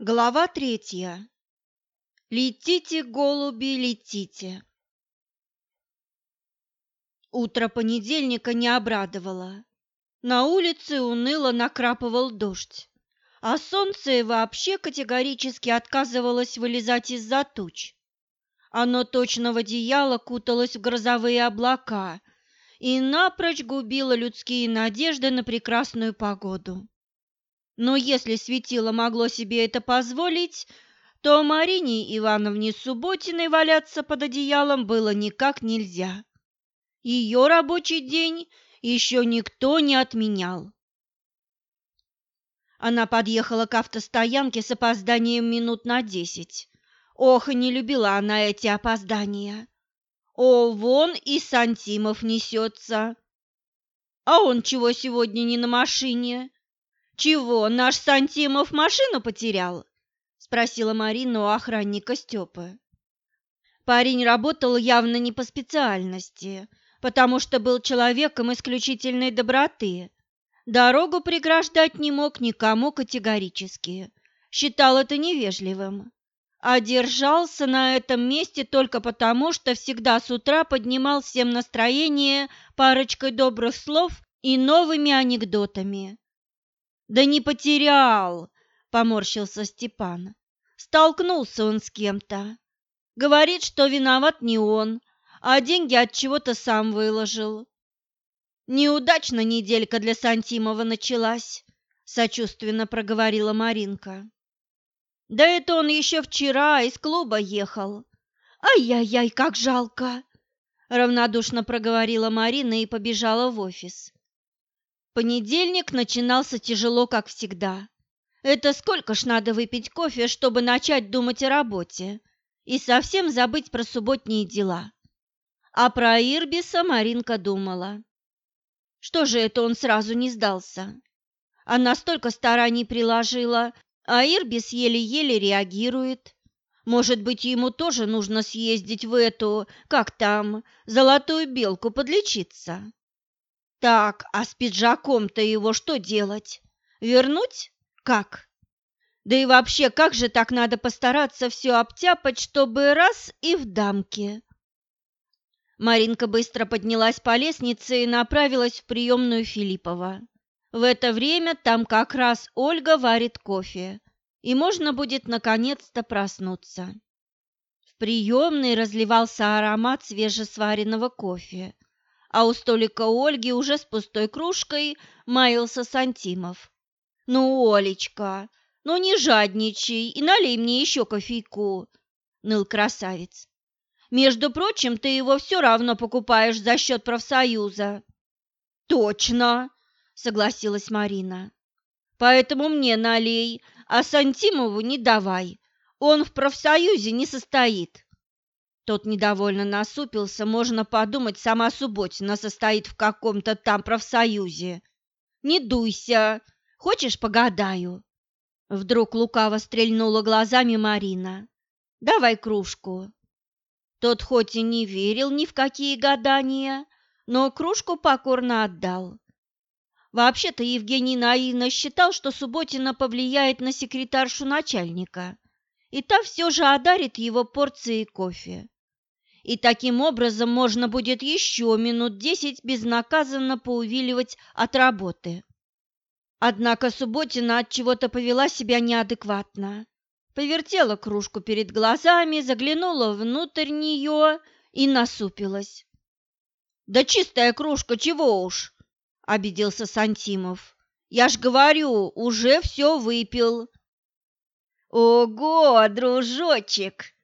Глава третья. Летите, голуби, летите. Утро понедельника не обрадовало. На улице уныло накрапывал дождь, а солнце вообще категорически отказывалось вылезать из-за туч. Оно точно в одеяло куталось в грозовые облака и напрочь губило людские надежды на прекрасную погоду. Но если светило могло себе это позволить, то Марине Ивановне Субботиной валяться под одеялом было никак нельзя. Ее рабочий день еще никто не отменял. Она подъехала к автостоянке с опозданием минут на десять. Ох, не любила она эти опоздания. О, вон и Сантимов несется. А он чего сегодня не на машине? «Чего, наш Сантимов машину потерял?» – спросила Марина у охранника Степы. Парень работал явно не по специальности, потому что был человеком исключительной доброты. Дорогу преграждать не мог никому категорически, считал это невежливым. А держался на этом месте только потому, что всегда с утра поднимал всем настроение парочкой добрых слов и новыми анекдотами. Да не потерял, поморщился Степан. Столкнулся он с кем-то. Говорит, что виноват не он, а деньги от чего-то сам выложил. Неудачно неделька для Сантимова началась, сочувственно проговорила Маринка. Да это он еще вчера из клуба ехал. Ай-яй-яй, как жалко, равнодушно проговорила Марина и побежала в офис. Понедельник начинался тяжело, как всегда. Это сколько ж надо выпить кофе, чтобы начать думать о работе и совсем забыть про субботние дела. А про Ирбиса Маринка думала. Что же это он сразу не сдался? Она столько стараний приложила, а Ирбис еле-еле реагирует. Может быть, ему тоже нужно съездить в эту, как там, золотую белку подлечиться? Так, а с пиджаком-то его что делать? Вернуть? Как? Да и вообще, как же так надо постараться все обтяпать, чтобы раз и в дамке? Маринка быстро поднялась по лестнице и направилась в приемную Филиппова. В это время там как раз Ольга варит кофе, и можно будет наконец-то проснуться. В приемной разливался аромат свежесваренного кофе а у столика Ольги уже с пустой кружкой маялся Сантимов. «Ну, Олечка, ну не жадничай и налей мне еще кофейку», — ныл красавец. «Между прочим, ты его все равно покупаешь за счет профсоюза». «Точно», — согласилась Марина. «Поэтому мне налей, а Сантимову не давай. Он в профсоюзе не состоит». Тот недовольно насупился, можно подумать, сама Субботина состоит в каком-то там профсоюзе. «Не дуйся! Хочешь, погадаю?» Вдруг лукаво стрельнула глазами Марина. «Давай кружку». Тот хоть и не верил ни в какие гадания, но кружку покорно отдал. Вообще-то Евгений наивно считал, что Субботина повлияет на секретаршу начальника, и та все же одарит его порцией кофе и таким образом можно будет еще минут десять безнаказанно поувиливать от работы. Однако Субботина от чего-то повела себя неадекватно. Повертела кружку перед глазами, заглянула внутрь нее и насупилась. «Да чистая кружка, чего уж!» – обиделся Сантимов. «Я ж говорю, уже все выпил». «Ого, дружочек!»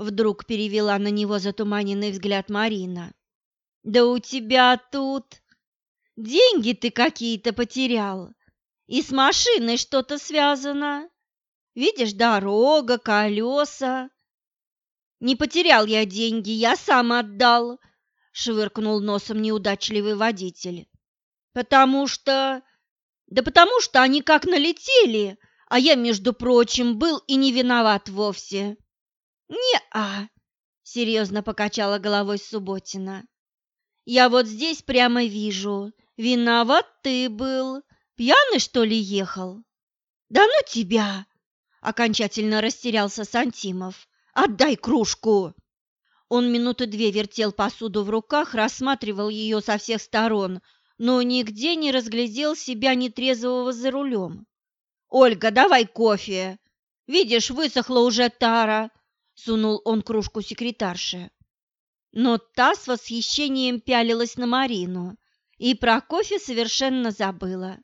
Вдруг перевела на него затуманенный взгляд Марина. «Да у тебя тут деньги ты какие-то потерял, и с машиной что-то связано. Видишь, дорога, колеса». «Не потерял я деньги, я сам отдал», — швыркнул носом неудачливый водитель. «Потому что... Да потому что они как налетели, а я, между прочим, был и не виноват вовсе». «Не-а», — серьезно покачала головой Субботина. «Я вот здесь прямо вижу. Виноват ты был. Пьяный, что ли, ехал?» «Да ну тебя!» окончательно растерялся Сантимов. «Отдай кружку!» Он минуты две вертел посуду в руках, рассматривал ее со всех сторон, но нигде не разглядел себя нетрезвого за рулем. «Ольга, давай кофе! Видишь, высохла уже тара!» — сунул он кружку секретарше. Но та с восхищением пялилась на Марину и про кофе совершенно забыла.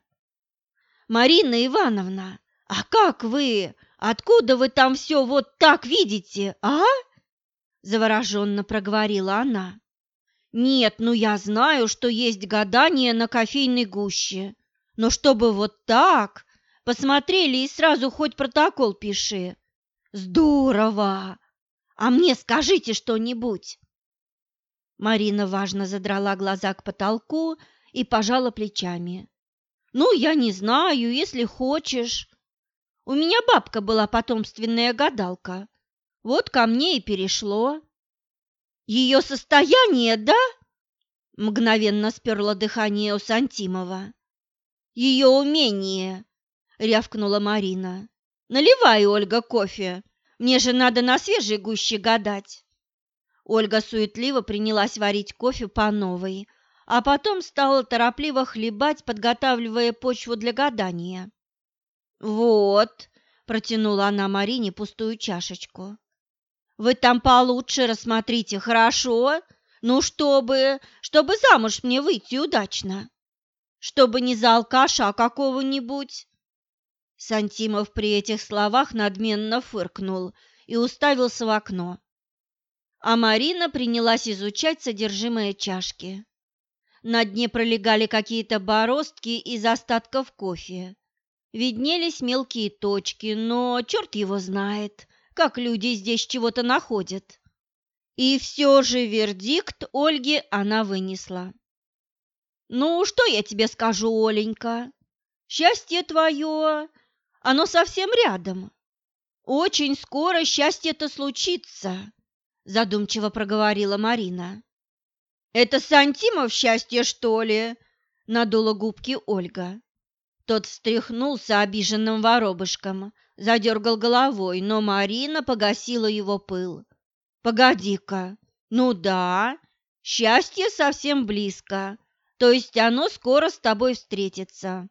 «Марина Ивановна, а как вы? Откуда вы там все вот так видите, а?» Завороженно проговорила она. «Нет, ну я знаю, что есть гадание на кофейной гуще, но чтобы вот так, посмотрели и сразу хоть протокол пиши. Здорово! А мне скажите что-нибудь!» Марина важно задрала глаза к потолку и пожала плечами. «Ну, я не знаю, если хочешь. У меня бабка была потомственная гадалка. Вот ко мне и перешло». «Ее состояние, да?» Мгновенно сперло дыхание у Сантимова. «Ее умение!» — рявкнула Марина. «Наливай, Ольга, кофе. Мне же надо на свежей гуще гадать». Ольга суетливо принялась варить кофе по новой, а потом стала торопливо хлебать, подготавливая почву для гадания. «Вот», – протянула она Марине пустую чашечку. «Вы там получше рассмотрите, хорошо? Ну, чтобы... чтобы замуж мне выйти удачно. Чтобы не за алкаша какого-нибудь». Сантимов при этих словах надменно фыркнул и уставился в окно. А Марина принялась изучать содержимое чашки. На дне пролегали какие-то бороздки из остатков кофе. Виднелись мелкие точки, но черт его знает, как люди здесь чего-то находят. И все же вердикт Ольги она вынесла. «Ну, что я тебе скажу, Оленька? Счастье твое, оно совсем рядом. Очень скоро счастье-то случится», задумчиво проговорила Марина. «Это Сантимов счастье, что ли?» – надула губки Ольга. Тот встряхнулся обиженным воробышком, задергал головой, но Марина погасила его пыл. «Погоди-ка, ну да, счастье совсем близко, то есть оно скоро с тобой встретится.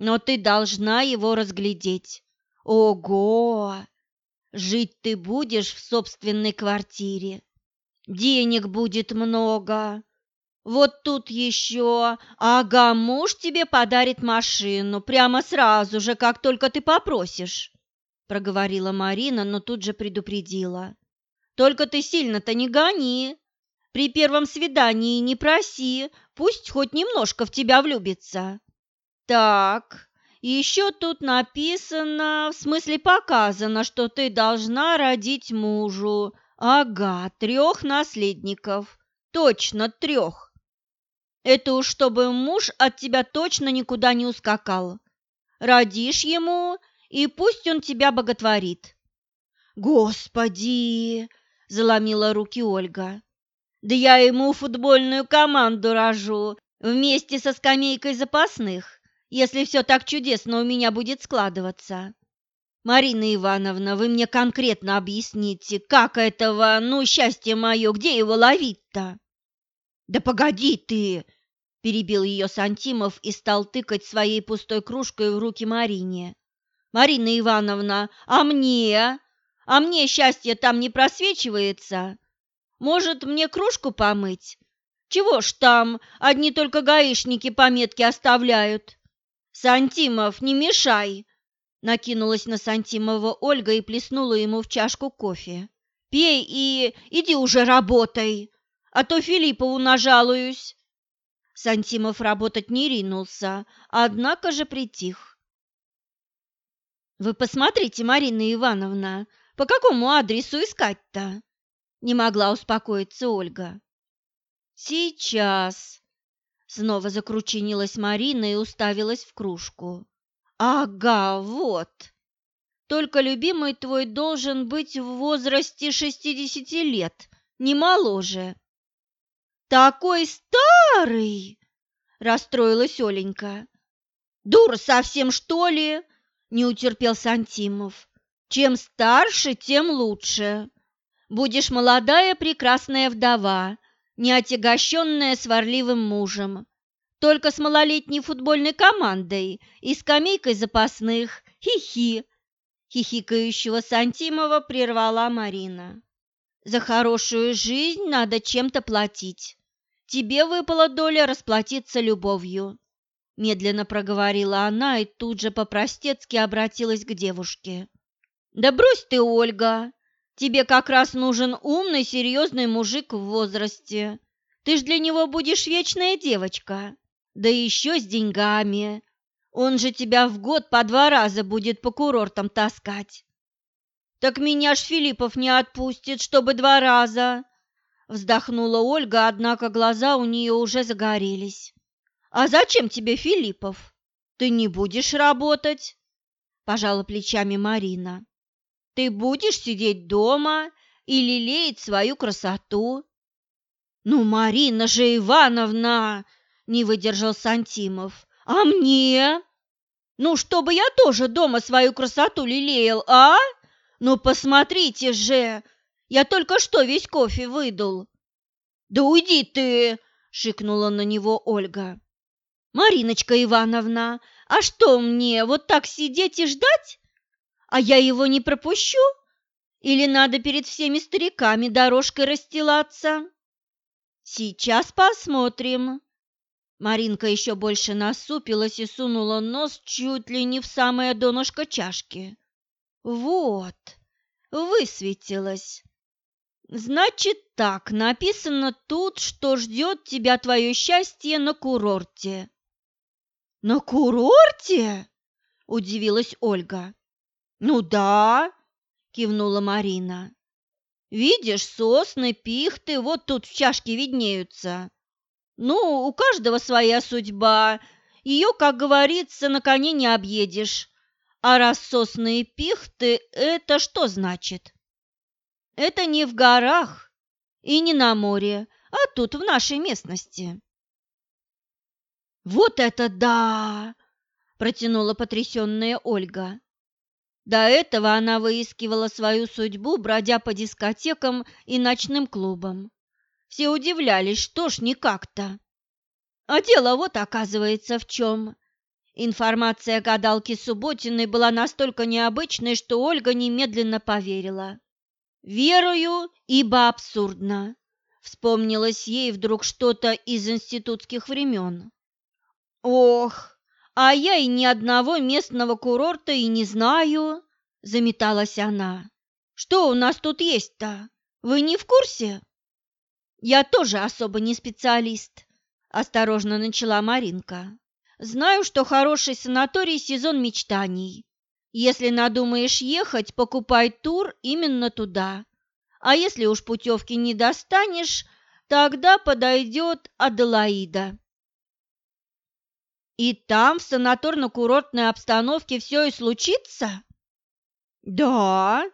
Но ты должна его разглядеть. Ого! Жить ты будешь в собственной квартире, денег будет много. Вот тут еще, ага, муж тебе подарит машину прямо сразу же, как только ты попросишь, проговорила Марина, но тут же предупредила. Только ты сильно-то не гони. При первом свидании не проси, пусть хоть немножко в тебя влюбится. Так, еще тут написано, в смысле показано, что ты должна родить мужу, Ага, трех наследников. Точно трех. Это уж чтобы муж от тебя точно никуда не ускакал. Родишь ему, и пусть он тебя боготворит. Господи, заломила руки Ольга. Да я ему футбольную команду рожу вместе со скамейкой запасных, если все так чудесно у меня будет складываться. Марина Ивановна, вы мне конкретно объясните, как этого, ну, счастье мое, где его ловить-то? Да погоди ты, перебил ее Сантимов и стал тыкать своей пустой кружкой в руки Марине. Марина Ивановна, а мне? А мне счастье там не просвечивается? Может, мне кружку помыть? Чего ж там, одни только гаишники пометки оставляют? Сантимов, не мешай, Накинулась на Сантимова Ольга и плеснула ему в чашку кофе. «Пей и иди уже работай, а то Филиппову нажалуюсь». Сантимов работать не ринулся, однако же притих. «Вы посмотрите, Марина Ивановна, по какому адресу искать-то?» Не могла успокоиться Ольга. «Сейчас!» Снова закручинилась Марина и уставилась в кружку. Ага, вот. Только любимый твой должен быть в возрасте шестидесяти лет, не моложе. Такой старый, расстроилась Оленька. Дура совсем, что ли? Не утерпел Сантимов. Чем старше, тем лучше. Будешь молодая прекрасная вдова, не отягощенная сварливым мужем, только с малолетней футбольной командой и скамейкой запасных. Хи-хи!» Хихикающего Сантимова прервала Марина. «За хорошую жизнь надо чем-то платить. Тебе выпала доля расплатиться любовью», – медленно проговорила она и тут же по-простецки обратилась к девушке. «Да брось ты, Ольга! Тебе как раз нужен умный, серьезный мужик в возрасте. Ты ж для него будешь вечная девочка да еще с деньгами. Он же тебя в год по два раза будет по курортам таскать. Так меня ж Филиппов не отпустит, чтобы два раза. Вздохнула Ольга, однако глаза у нее уже загорелись. А зачем тебе Филиппов? Ты не будешь работать? Пожала плечами Марина. Ты будешь сидеть дома и лелеять свою красоту. Ну, Марина же Ивановна, не выдержал Сантимов. А мне? Ну, чтобы я тоже дома свою красоту лелеял, а? Ну, посмотрите же, я только что весь кофе выдул. Да уйди ты, шикнула на него Ольга. Мариночка Ивановна, а что мне, вот так сидеть и ждать? А я его не пропущу? Или надо перед всеми стариками дорожкой расстилаться? Сейчас посмотрим. Маринка еще больше насупилась и сунула нос чуть ли не в самое донышко чашки. Вот, высветилась. Значит так, написано тут, что ждет тебя твое счастье на курорте. На курорте? Удивилась Ольга. Ну да, кивнула Марина. Видишь, сосны, пихты вот тут в чашке виднеются. Ну, у каждого своя судьба. Ее, как говорится, на коне не объедешь. А рассосные пихты – это что значит? Это не в горах и не на море, а тут, в нашей местности. «Вот это да!» – протянула потрясенная Ольга. До этого она выискивала свою судьбу, бродя по дискотекам и ночным клубам. Все удивлялись, что ж не как-то. А дело вот оказывается в чем. Информация гадалки Субботиной была настолько необычной, что Ольга немедленно поверила. «Верую, ибо абсурдно», — вспомнилось ей вдруг что-то из институтских времен. «Ох, а я и ни одного местного курорта и не знаю», — заметалась она. «Что у нас тут есть-то? Вы не в курсе?» Я тоже особо не специалист, осторожно начала Маринка. Знаю, что хороший санаторий сезон мечтаний. Если надумаешь ехать, покупай тур именно туда. А если уж путевки не достанешь, тогда подойдет Аделаида. И там, в санаторно-курортной обстановке, все и случится? Да,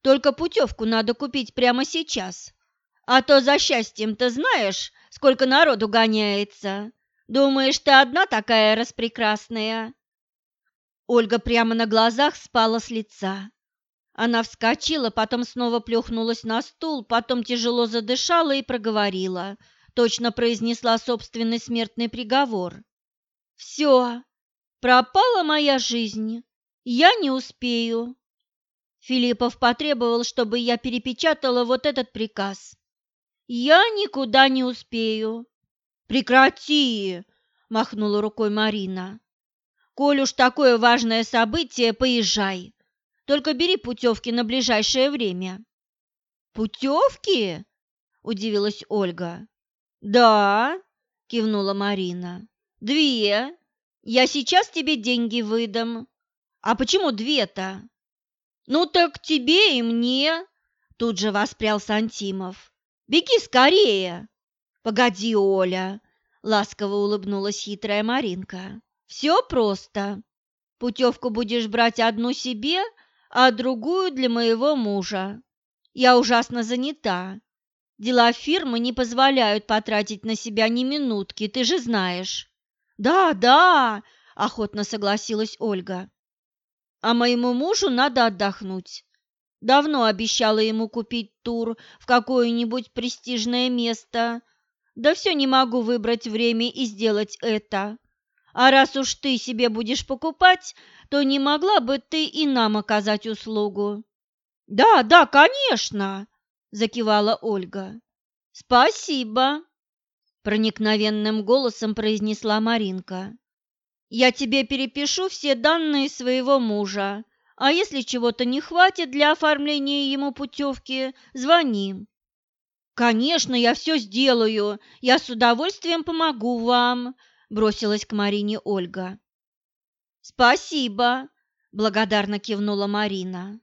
только путевку надо купить прямо сейчас. А то за счастьем-то знаешь, сколько народу гоняется. Думаешь, ты одна такая распрекрасная?» Ольга прямо на глазах спала с лица. Она вскочила, потом снова плюхнулась на стул, потом тяжело задышала и проговорила, точно произнесла собственный смертный приговор. «Все, пропала моя жизнь, я не успею». Филиппов потребовал, чтобы я перепечатала вот этот приказ. Я никуда не успею. Прекрати, махнула рукой Марина. Коль уж такое важное событие, поезжай. Только бери путевки на ближайшее время. Путевки? Удивилась Ольга. Да, кивнула Марина. Две. Я сейчас тебе деньги выдам. А почему две-то? Ну так тебе и мне, тут же воспрял Сантимов. Беги скорее!» «Погоди, Оля!» – ласково улыбнулась хитрая Маринка. «Все просто. Путевку будешь брать одну себе, а другую для моего мужа. Я ужасно занята. Дела фирмы не позволяют потратить на себя ни минутки, ты же знаешь». «Да, да!» – охотно согласилась Ольга. А моему мужу надо отдохнуть. Давно обещала ему купить тур в какое-нибудь престижное место. Да все не могу выбрать время и сделать это. А раз уж ты себе будешь покупать, то не могла бы ты и нам оказать услугу? Да, да, конечно, закивала Ольга. Спасибо, проникновенным голосом произнесла Маринка. Я тебе перепишу все данные своего мужа, а если чего-то не хватит для оформления ему путевки, звони. Конечно, я все сделаю, я с удовольствием помогу вам, бросилась к Марине Ольга. Спасибо, благодарно кивнула Марина.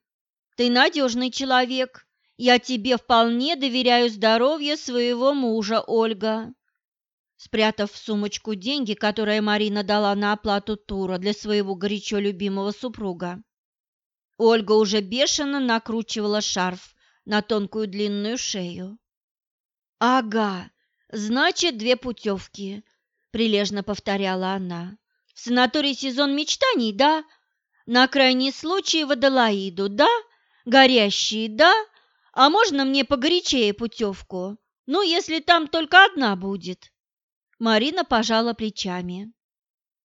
Ты надежный человек. Я тебе вполне доверяю здоровье своего мужа, Ольга. Спрятав в сумочку деньги, которые Марина дала на оплату тура для своего горячо любимого супруга, Ольга уже бешено накручивала шарф на тонкую длинную шею. «Ага, значит, две путевки прилежно повторяла она. В санаторий сезон мечтаний, да? На крайний случай в Адалаиду, да? Горящие, да? А можно мне погорячее путевку? Ну, если там только одна будет. Марина пожала плечами.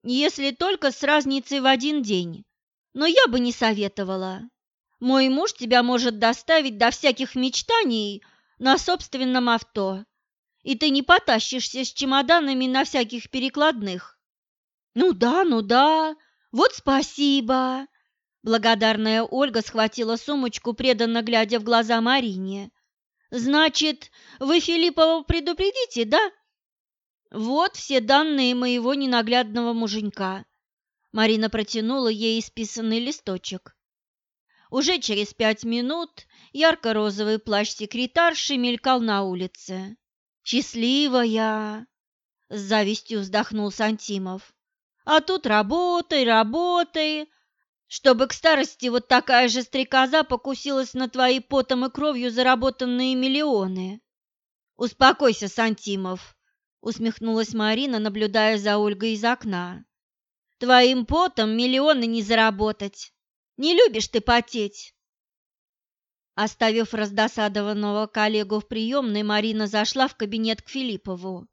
Если только с разницей в один день. Но я бы не советовала. Мой муж тебя может доставить до всяких мечтаний на собственном авто и ты не потащишься с чемоданами на всяких перекладных. Ну да, ну да, вот спасибо. Благодарная Ольга схватила сумочку, преданно глядя в глаза Марине. Значит, вы Филиппова предупредите, да? Вот все данные моего ненаглядного муженька. Марина протянула ей исписанный листочек. Уже через пять минут ярко-розовый плащ секретарши мелькал на улице. Счастливая, с завистью вздохнул Сантимов. А тут работай, работай, чтобы к старости вот такая же стрекоза покусилась на твои потом и кровью заработанные миллионы. Успокойся, Сантимов, усмехнулась Марина, наблюдая за Ольгой из окна. Твоим потом миллионы не заработать. Не любишь ты потеть. Оставив раздосадованного коллегу в приемной, Марина зашла в кабинет к Филиппову.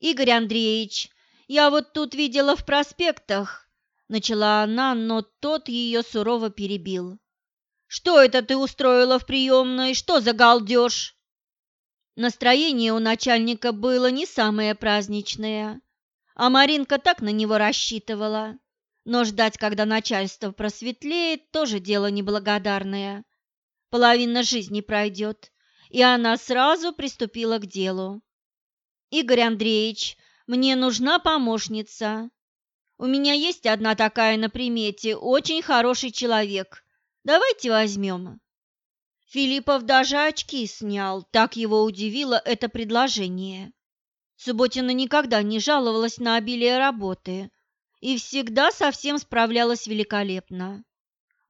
«Игорь Андреевич, я вот тут видела в проспектах», – начала она, но тот ее сурово перебил. «Что это ты устроила в приемной? Что за галдеж?» Настроение у начальника было не самое праздничное, а Маринка так на него рассчитывала. Но ждать, когда начальство просветлеет, тоже дело неблагодарное половина жизни пройдет, и она сразу приступила к делу. «Игорь Андреевич, мне нужна помощница. У меня есть одна такая на примете, очень хороший человек. Давайте возьмем». Филиппов даже очки снял, так его удивило это предложение. Субботина никогда не жаловалась на обилие работы и всегда совсем справлялась великолепно.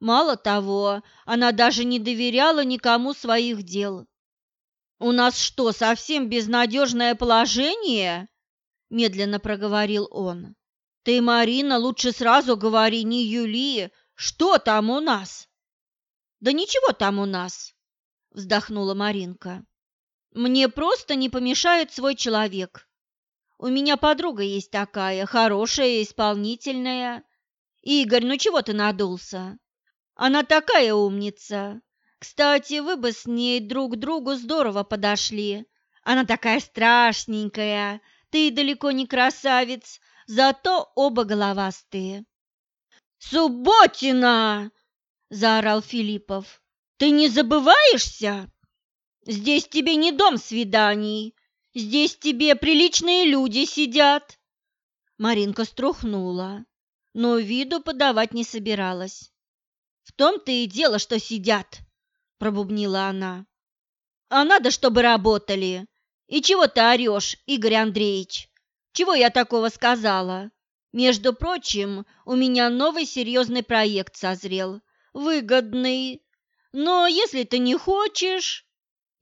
Мало того, она даже не доверяла никому своих дел. «У нас что, совсем безнадежное положение?» – медленно проговорил он. «Ты, Марина, лучше сразу говори, не Юли, что там у нас?» «Да ничего там у нас», – вздохнула Маринка. «Мне просто не помешает свой человек. У меня подруга есть такая, хорошая, исполнительная. Игорь, ну чего ты надулся? Она такая умница. Кстати, вы бы с ней друг другу здорово подошли. Она такая страшненькая. Ты далеко не красавец, зато оба головастые. «Субботина!» – заорал Филиппов. «Ты не забываешься? Здесь тебе не дом свиданий, здесь тебе приличные люди сидят». Маринка струхнула, но виду подавать не собиралась. В том-то и дело, что сидят, пробубнила она. А надо, чтобы работали. И чего ты орешь, Игорь Андреевич? Чего я такого сказала? Между прочим, у меня новый серьезный проект созрел. Выгодный. Но если ты не хочешь,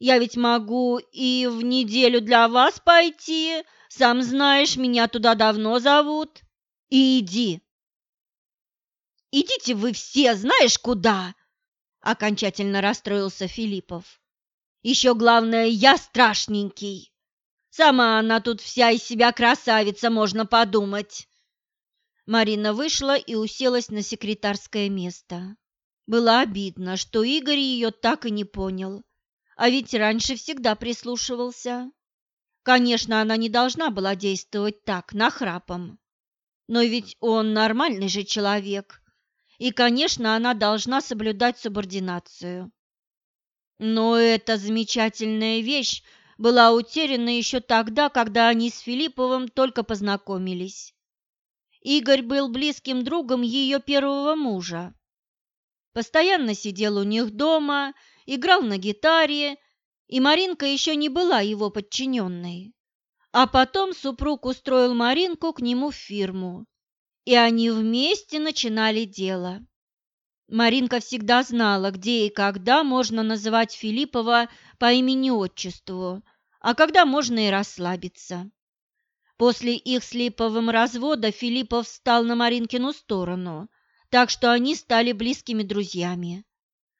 я ведь могу и в неделю для вас пойти. Сам знаешь, меня туда давно зовут. И иди. Идите вы все, знаешь куда!» Окончательно расстроился Филиппов. «Еще главное, я страшненький. Сама она тут вся из себя красавица, можно подумать». Марина вышла и уселась на секретарское место. Было обидно, что Игорь ее так и не понял, а ведь раньше всегда прислушивался. Конечно, она не должна была действовать так, нахрапом. Но ведь он нормальный же человек, и, конечно, она должна соблюдать субординацию. Но эта замечательная вещь была утеряна еще тогда, когда они с Филипповым только познакомились. Игорь был близким другом ее первого мужа. Постоянно сидел у них дома, играл на гитаре, и Маринка еще не была его подчиненной. А потом супруг устроил Маринку к нему в фирму, и они вместе начинали дело. Маринка всегда знала, где и когда можно называть Филиппова по имени-отчеству, а когда можно и расслабиться. После их с Липовым развода Филиппов встал на Маринкину сторону, так что они стали близкими друзьями.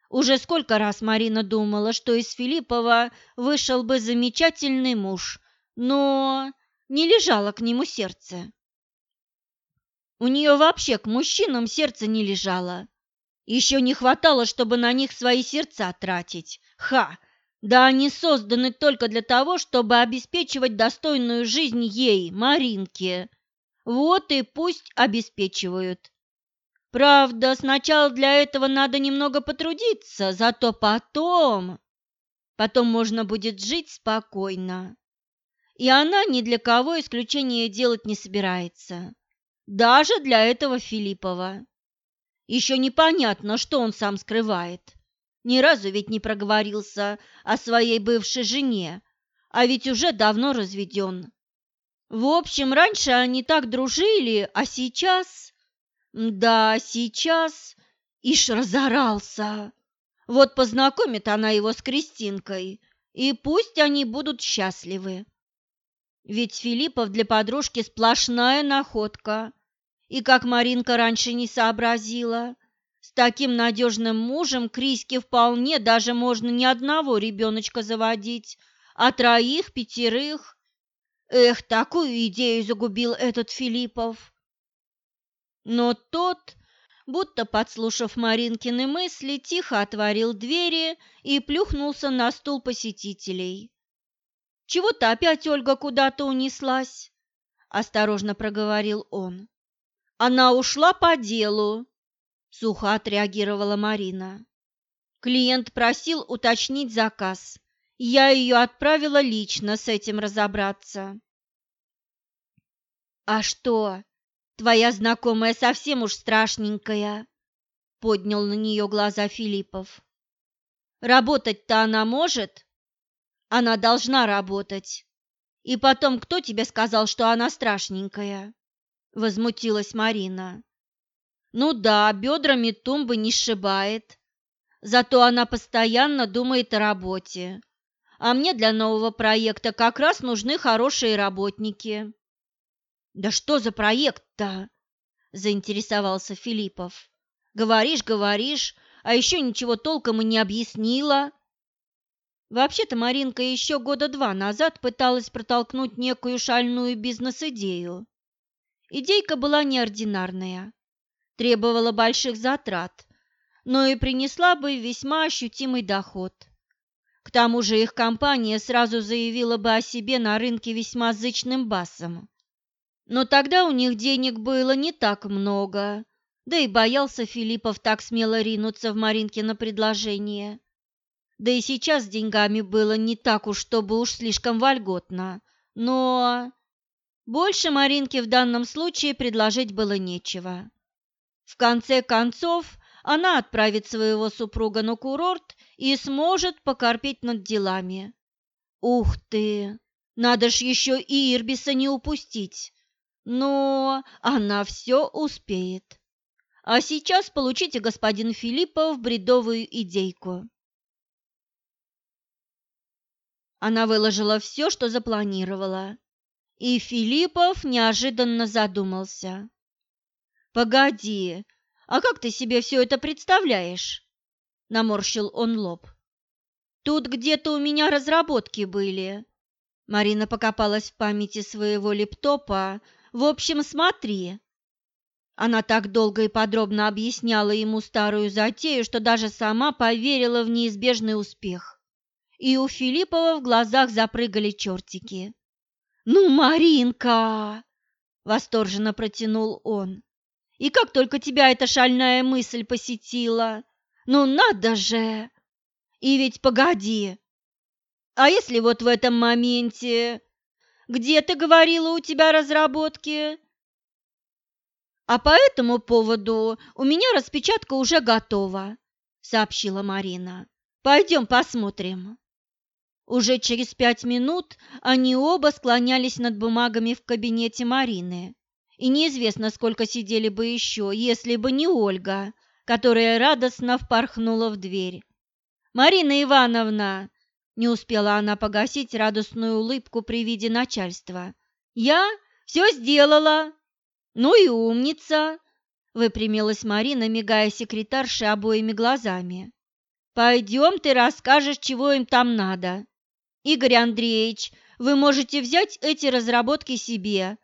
Уже сколько раз Марина думала, что из Филиппова вышел бы замечательный муж, но не лежало к нему сердце. У нее вообще к мужчинам сердце не лежало. Еще не хватало, чтобы на них свои сердца тратить. Ха! Да они созданы только для того, чтобы обеспечивать достойную жизнь ей, Маринке. Вот и пусть обеспечивают. Правда, сначала для этого надо немного потрудиться, зато потом... Потом можно будет жить спокойно. И она ни для кого исключения делать не собирается. Даже для этого Филиппова. Еще непонятно, что он сам скрывает. Ни разу ведь не проговорился о своей бывшей жене, а ведь уже давно разведен. В общем, раньше они так дружили, а сейчас... Да, сейчас... Ишь разорался. Вот познакомит она его с Кристинкой, и пусть они будут счастливы. Ведь Филиппов для подружки сплошная находка. И как Маринка раньше не сообразила, с таким надежным мужем Криське вполне даже можно не одного ребеночка заводить, а троих, пятерых. Эх, такую идею загубил этот Филиппов. Но тот, будто подслушав Маринкины мысли, тихо отворил двери и плюхнулся на стул посетителей. «Чего-то опять Ольга куда-то унеслась», – осторожно проговорил он. «Она ушла по делу, сухо отреагировала Марина. Клиент просил уточнить заказ. Я ее отправила лично с этим разобраться. А что, твоя знакомая совсем уж страшненькая? Поднял на нее глаза Филиппов. Работать-то она может? Она должна работать. И потом, кто тебе сказал, что она страшненькая? Возмутилась Марина. Ну да, бедрами тумбы не сшибает. Зато она постоянно думает о работе. А мне для нового проекта как раз нужны хорошие работники. Да что за проект-то? заинтересовался Филиппов. Говоришь, говоришь, а еще ничего толком и не объяснила. Вообще-то Маринка еще года два назад пыталась протолкнуть некую шальную бизнес-идею. Идейка была неординарная требовала больших затрат, но и принесла бы весьма ощутимый доход. К тому же их компания сразу заявила бы о себе на рынке весьма зычным басом. Но тогда у них денег было не так много, да и боялся Филиппов так смело ринуться в Маринкино предложение. Да и сейчас с деньгами было не так уж, чтобы уж слишком вольготно, но... Больше Маринке в данном случае предложить было нечего. В конце концов, она отправит своего супруга на курорт и сможет покорпеть над делами. Ух ты! Надо ж еще и Ирбиса не упустить. Но она все успеет. А сейчас получите, господин Филиппов, бредовую идейку. Она выложила все, что запланировала, и Филиппов неожиданно задумался. Погоди, А как ты себе все это представляешь?» Наморщил он лоб. «Тут где-то у меня разработки были». Марина покопалась в памяти своего лептопа. «В общем, смотри». Она так долго и подробно объясняла ему старую затею, что даже сама поверила в неизбежный успех. И у Филиппова в глазах запрыгали чертики. «Ну, Маринка!» – восторженно протянул он. «И как только тебя эта шальная мысль посетила! Ну, надо же! И ведь погоди! А если вот в этом моменте... Где ты говорила у тебя разработки?» «А по этому поводу у меня распечатка уже готова», – сообщила Марина. «Пойдем посмотрим». Уже через пять минут они оба склонялись над бумагами в кабинете Марины. И неизвестно, сколько сидели бы еще, если бы не Ольга, которая радостно впорхнула в дверь. «Марина Ивановна!» – не успела она погасить радостную улыбку при виде начальства. «Я все сделала!» «Ну и умница!» – выпрямилась Марина, мигая секретарше обоими глазами. «Пойдем, ты расскажешь, чего им там надо. Игорь Андреевич, вы можете взять эти разработки себе.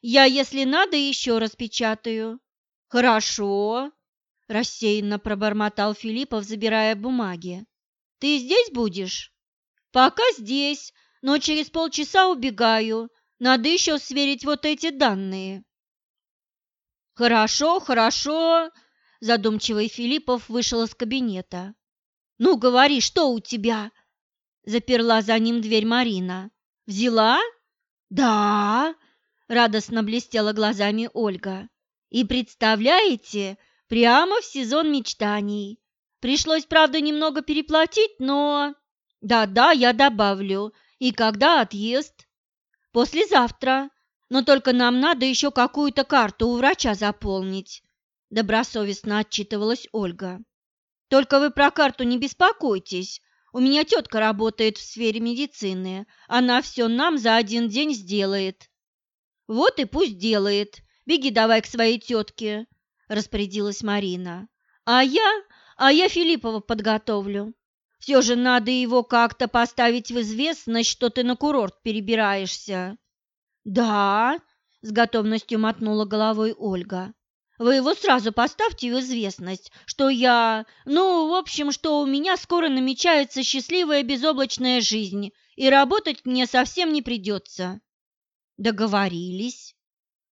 Я, если надо, еще распечатаю». «Хорошо», – рассеянно пробормотал Филиппов, забирая бумаги. «Ты здесь будешь?» «Пока здесь, но через полчаса убегаю. Надо еще сверить вот эти данные». «Хорошо, хорошо», – задумчивый Филиппов вышел из кабинета. «Ну, говори, что у тебя?» – заперла за ним дверь Марина. «Взяла?» «Да», – радостно блестела глазами Ольга. «И представляете, прямо в сезон мечтаний. Пришлось, правда, немного переплатить, но...» «Да-да, я добавлю. И когда отъезд?» «Послезавтра», но только нам надо еще какую-то карту у врача заполнить, добросовестно отчитывалась Ольга. Только вы про карту не беспокойтесь. У меня тетка работает в сфере медицины. Она все нам за один день сделает. Вот и пусть делает. Беги давай к своей тетке, распорядилась Марина. А я, а я Филиппова подготовлю. Все же надо его как-то поставить в известность, что ты на курорт перебираешься. «Да», – с готовностью мотнула головой Ольга. «Вы его сразу поставьте в известность, что я... Ну, в общем, что у меня скоро намечается счастливая безоблачная жизнь, и работать мне совсем не придется». Договорились.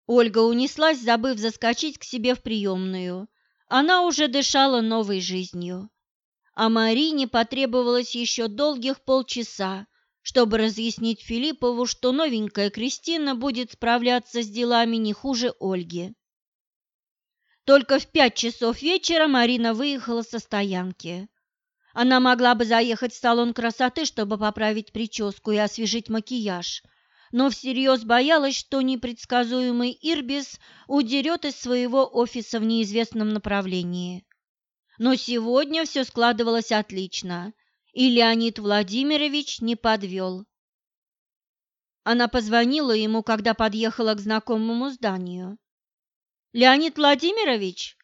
Ольга унеслась, забыв заскочить к себе в приемную. Она уже дышала новой жизнью. А Марине потребовалось еще долгих полчаса, чтобы разъяснить Филиппову, что новенькая Кристина будет справляться с делами не хуже Ольги. Только в пять часов вечера Марина выехала со стоянки. Она могла бы заехать в салон красоты, чтобы поправить прическу и освежить макияж, но всерьез боялась, что непредсказуемый Ирбис удерет из своего офиса в неизвестном направлении. Но сегодня все складывалось отлично, и Леонид Владимирович не подвел. Она позвонила ему, когда подъехала к знакомому зданию. «Леонид Владимирович,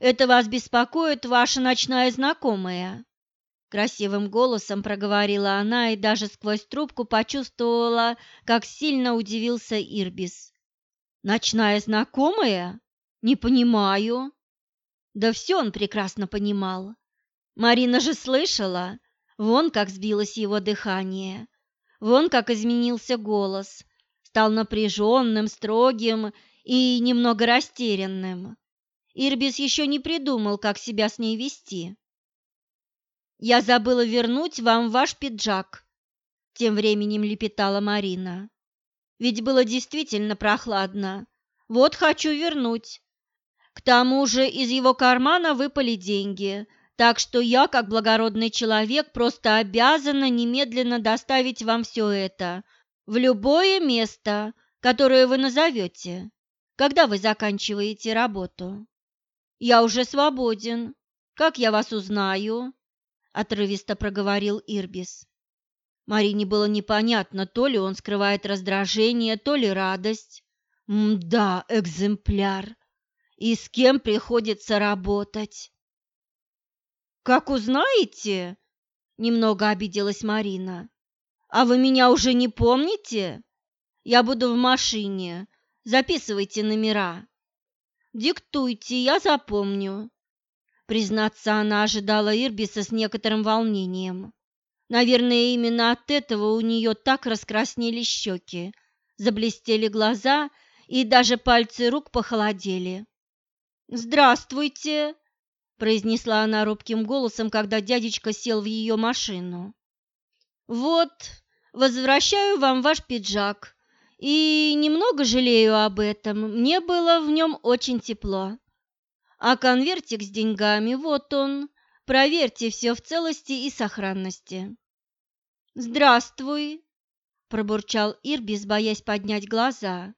это вас беспокоит ваша ночная знакомая?» Красивым голосом проговорила она и даже сквозь трубку почувствовала, как сильно удивился Ирбис. «Ночная знакомая? Не понимаю». Да все он прекрасно понимал. Марина же слышала, Вон как сбилось его дыхание, вон как изменился голос, стал напряженным, строгим и немного растерянным. Ирбис еще не придумал, как себя с ней вести. «Я забыла вернуть вам ваш пиджак», – тем временем лепетала Марина. «Ведь было действительно прохладно. Вот хочу вернуть. К тому же из его кармана выпали деньги, так что я, как благородный человек, просто обязана немедленно доставить вам все это в любое место, которое вы назовете, когда вы заканчиваете работу. Я уже свободен. Как я вас узнаю? отрывисто проговорил Ирбис. Марине было непонятно, то ли он скрывает раздражение, то ли радость. «Да, экземпляр!» И с кем приходится работать. Как узнаете? Немного обиделась Марина. А вы меня уже не помните? Я буду в машине. Записывайте номера. Диктуйте, я запомню. Признаться, она ожидала Ирбиса с некоторым волнением. Наверное, именно от этого у нее так раскраснели щеки, заблестели глаза и даже пальцы рук похолодели. «Здравствуйте!» – произнесла она робким голосом, когда дядечка сел в ее машину. «Вот, возвращаю вам ваш пиджак, и немного жалею об этом, мне было в нем очень тепло. А конвертик с деньгами, вот он, проверьте все в целости и сохранности». «Здравствуй!» – пробурчал Ирбис, боясь поднять глаза.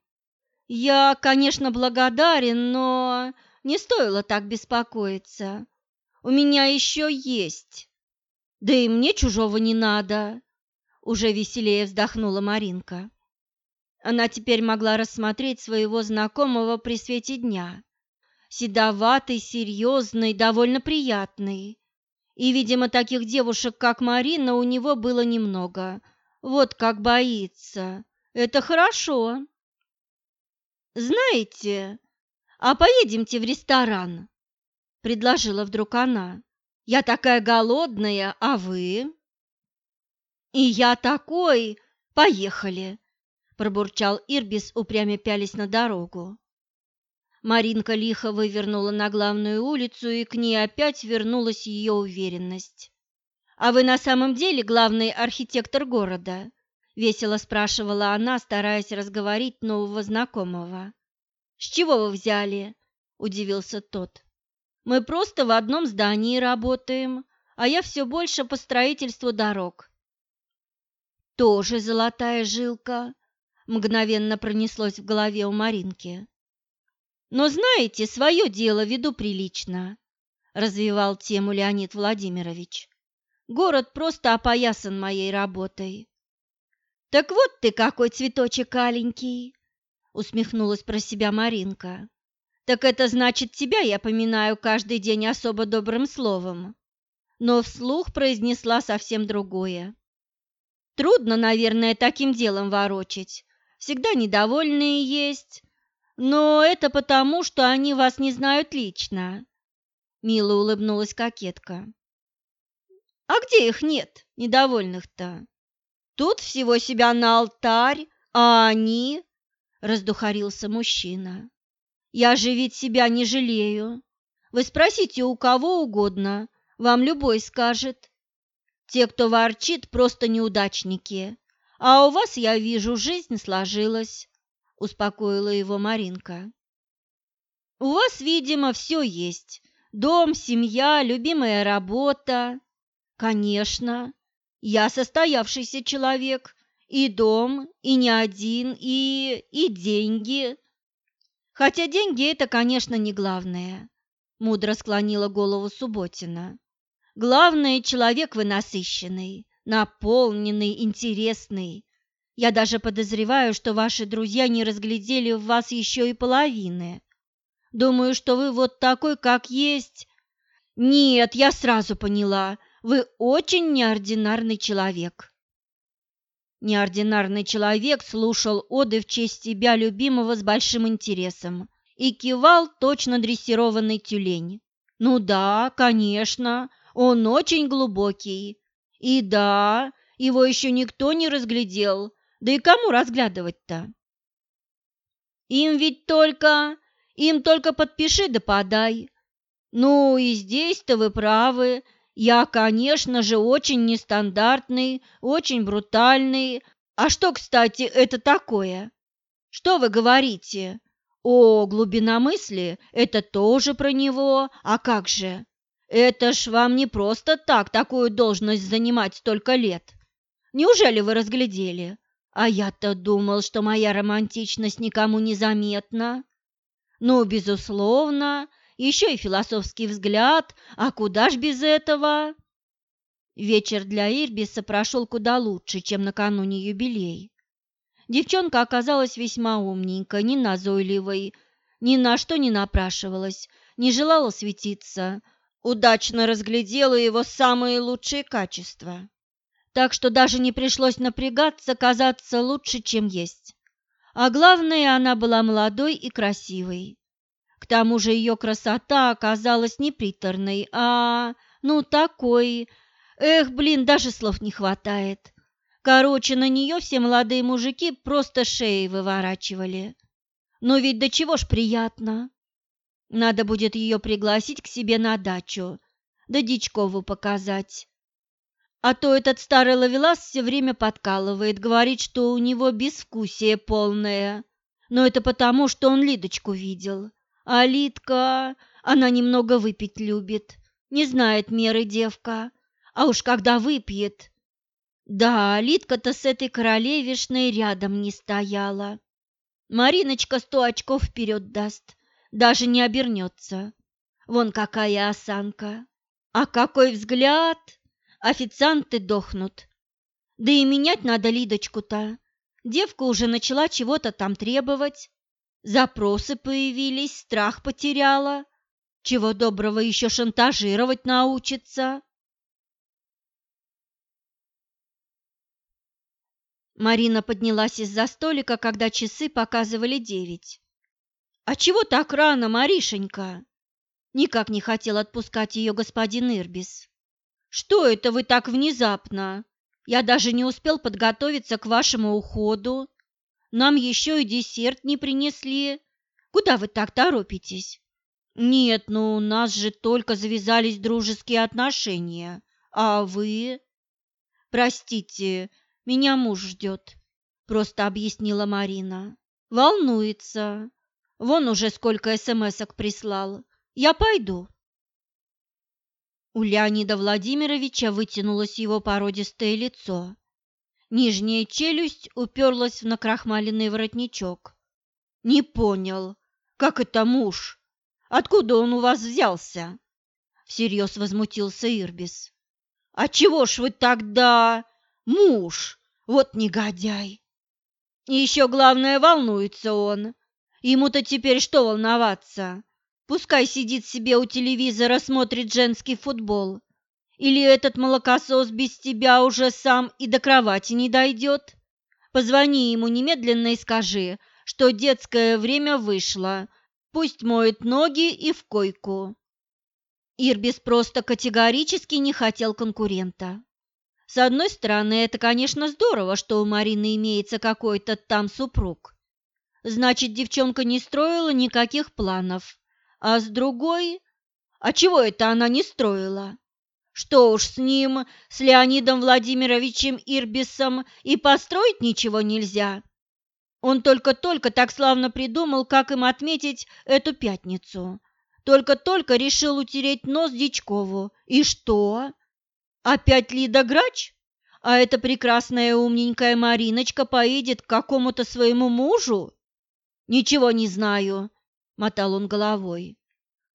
«Я, конечно, благодарен, но не стоило так беспокоиться. У меня еще есть. Да и мне чужого не надо!» Уже веселее вздохнула Маринка. Она теперь могла рассмотреть своего знакомого при свете дня. Седоватый, серьезный, довольно приятный. И, видимо, таких девушек, как Марина, у него было немного. Вот как боится. Это хорошо. Знаете, а поедемте в ресторан, предложила вдруг она. Я такая голодная, а вы? И я такой. Поехали, пробурчал Ирбис, упрямо пялись на дорогу. Маринка лихо вывернула на главную улицу, и к ней опять вернулась ее уверенность. «А вы на самом деле главный архитектор города?» – весело спрашивала она, стараясь разговорить нового знакомого. «С чего вы взяли?» – удивился тот. «Мы просто в одном здании работаем, а я все больше по строительству дорог». «Тоже золотая жилка», – мгновенно пронеслось в голове у Маринки. Но знаете, свое дело веду прилично, развивал тему Леонид Владимирович. Город просто опоясан моей работой. Так вот ты какой цветочек аленький, усмехнулась про себя Маринка. Так это значит, тебя я поминаю каждый день особо добрым словом. Но вслух произнесла совсем другое. Трудно, наверное, таким делом ворочить. Всегда недовольные есть, но это потому, что они вас не знают лично. Мило улыбнулась кокетка. А где их нет, недовольных-то? Тут всего себя на алтарь, а они... Раздухарился мужчина. Я же ведь себя не жалею. Вы спросите у кого угодно, вам любой скажет. Те, кто ворчит, просто неудачники. А у вас, я вижу, жизнь сложилась успокоила его Маринка. У вас, видимо, все есть. Дом, семья, любимая работа. Конечно, я состоявшийся человек. И дом, и не один, и... и деньги. Хотя деньги – это, конечно, не главное. Мудро склонила голову Субботина. Главное – человек вы насыщенный, наполненный, интересный. Я даже подозреваю, что ваши друзья не разглядели в вас еще и половины. Думаю, что вы вот такой, как есть. Нет, я сразу поняла, вы очень неординарный человек. Неординарный человек слушал оды в честь себя любимого с большим интересом и кивал точно дрессированный тюлень. Ну да, конечно, он очень глубокий. И да, его еще никто не разглядел, да и кому разглядывать-то? Им ведь только, им только подпиши да подай. Ну и здесь-то вы правы. Я, конечно же, очень нестандартный, очень брутальный. А что, кстати, это такое? Что вы говорите? О, глубина мысли – это тоже про него. А как же? Это ж вам не просто так такую должность занимать столько лет. Неужели вы разглядели? А я-то думал, что моя романтичность никому не заметна. Ну, безусловно, еще и философский взгляд, а куда ж без этого? Вечер для Ирбиса прошел куда лучше, чем накануне юбилей. Девчонка оказалась весьма умненькой, неназойливой, ни на что не напрашивалась, не желала светиться, удачно разглядела его самые лучшие качества. Так что даже не пришлось напрягаться, казаться лучше, чем есть. А главное, она была молодой и красивой. К тому же ее красота оказалась не приторной, а, ну, такой. Эх, блин, даже слов не хватает. Короче, на нее все молодые мужики просто шеи выворачивали. Но ведь до чего ж приятно. Надо будет ее пригласить к себе на дачу, да Дичкову показать. А то этот старый ловелас все время подкалывает, говорит, что у него безвкусие полное. Но это потому, что он Лидочку видел. А Лидка, она немного выпить любит, не знает меры девка, а уж когда выпьет. Да, Лидка-то с этой королевишной рядом не стояла. Мариночка сто очков вперед даст, даже не обернется. Вон какая осанка, а какой взгляд! Официанты дохнут. Да и менять надо Лидочку-то. Девка уже начала чего-то там требовать. Запросы появились, страх потеряла. Чего доброго еще шантажировать научится. Марина поднялась из-за столика, когда часы показывали девять. «А чего так рано, Маришенька?» Никак не хотел отпускать ее господин Ирбис. «Что это вы так внезапно? Я даже не успел подготовиться к вашему уходу. Нам еще и десерт не принесли. Куда вы так торопитесь? Нет, ну у нас же только завязались дружеские отношения. А вы? Простите, меня муж ждет, просто объяснила Марина. Волнуется. Вон уже сколько смс-ок прислал. Я пойду. У Леонида Владимировича вытянулось его породистое лицо. Нижняя челюсть уперлась в накрахмаленный воротничок. «Не понял, как это муж? Откуда он у вас взялся?» Всерьез возмутился Ирбис. «А чего ж вы тогда муж? Вот негодяй!» И еще главное, волнуется он. Ему-то теперь что волноваться? Пускай сидит себе у телевизора, смотрит женский футбол. Или этот молокосос без тебя уже сам и до кровати не дойдет? Позвони ему немедленно и скажи, что детское время вышло. Пусть моет ноги и в койку. Ирбис просто категорически не хотел конкурента. С одной стороны, это, конечно, здорово, что у Марины имеется какой-то там супруг. Значит, девчонка не строила никаких планов. А с другой... А чего это она не строила? Что уж с ним, с Леонидом Владимировичем Ирбисом, и построить ничего нельзя. Он только-только так славно придумал, как им отметить эту пятницу. Только-только решил утереть нос Дичкову. И что? Опять Лида Грач? А эта прекрасная умненькая Мариночка поедет к какому-то своему мужу? Ничего не знаю, мотал он головой.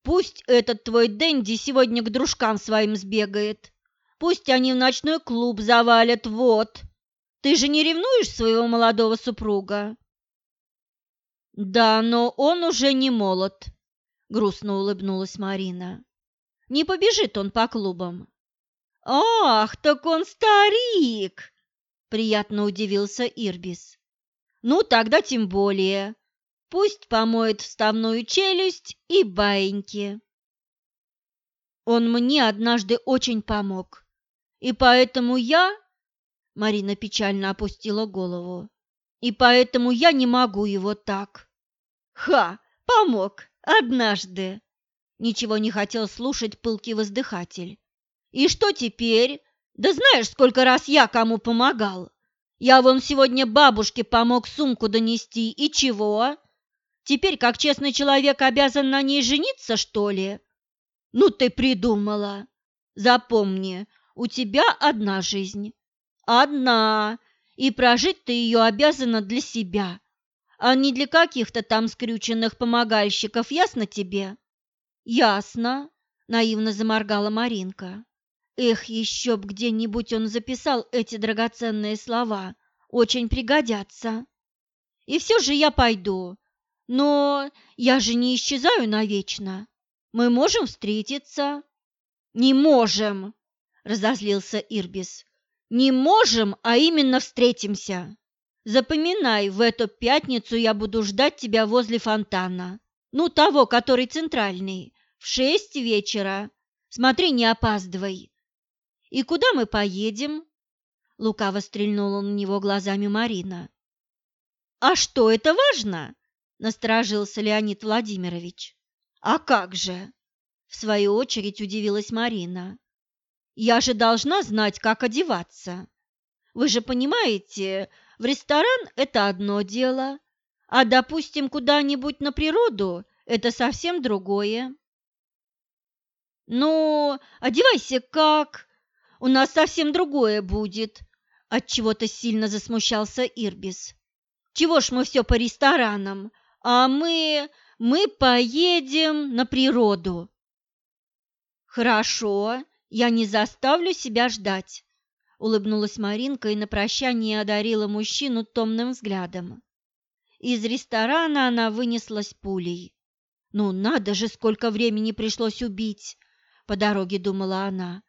Пусть этот твой Дэнди сегодня к дружкам своим сбегает. Пусть они в ночной клуб завалят, вот. Ты же не ревнуешь своего молодого супруга? Да, но он уже не молод, грустно улыбнулась Марина. Не побежит он по клубам. Ах, так он старик! Приятно удивился Ирбис. Ну, тогда тем более. Пусть помоет вставную челюсть и баиньки. Он мне однажды очень помог, и поэтому я... Марина печально опустила голову. И поэтому я не могу его так. Ха, помог, однажды. Ничего не хотел слушать пылкий воздыхатель. И что теперь? Да знаешь, сколько раз я кому помогал? Я вон сегодня бабушке помог сумку донести, и чего? Теперь, как честный человек, обязан на ней жениться, что ли? Ну ты придумала. Запомни, у тебя одна жизнь. Одна. И прожить ты ее обязана для себя, а не для каких-то там скрюченных помогальщиков, ясно тебе? Ясно, наивно заморгала Маринка. Эх, еще б где-нибудь он записал эти драгоценные слова. Очень пригодятся. И все же я пойду. Но я же не исчезаю навечно. Мы можем встретиться. Не можем, разозлился Ирбис. Не можем, а именно встретимся. Запоминай, в эту пятницу я буду ждать тебя возле фонтана. Ну, того, который центральный, в шесть вечера. Смотри, не опаздывай. И куда мы поедем? Лукаво стрельнула на него глазами Марина. А что, это важно? Насторожился Леонид Владимирович. А как же? В свою очередь удивилась Марина. Я же должна знать, как одеваться. Вы же понимаете, в ресторан это одно дело, а, допустим, куда-нибудь на природу – это совсем другое. «Ну, одевайся как? У нас совсем другое будет», – отчего-то сильно засмущался Ирбис. «Чего ж мы все по ресторанам, а мы... мы поедем на природу». «Хорошо, я не заставлю себя ждать», – улыбнулась Маринка и на прощание одарила мужчину томным взглядом. Из ресторана она вынеслась пулей. «Ну, надо же, сколько времени пришлось убить!» по дороге думала она.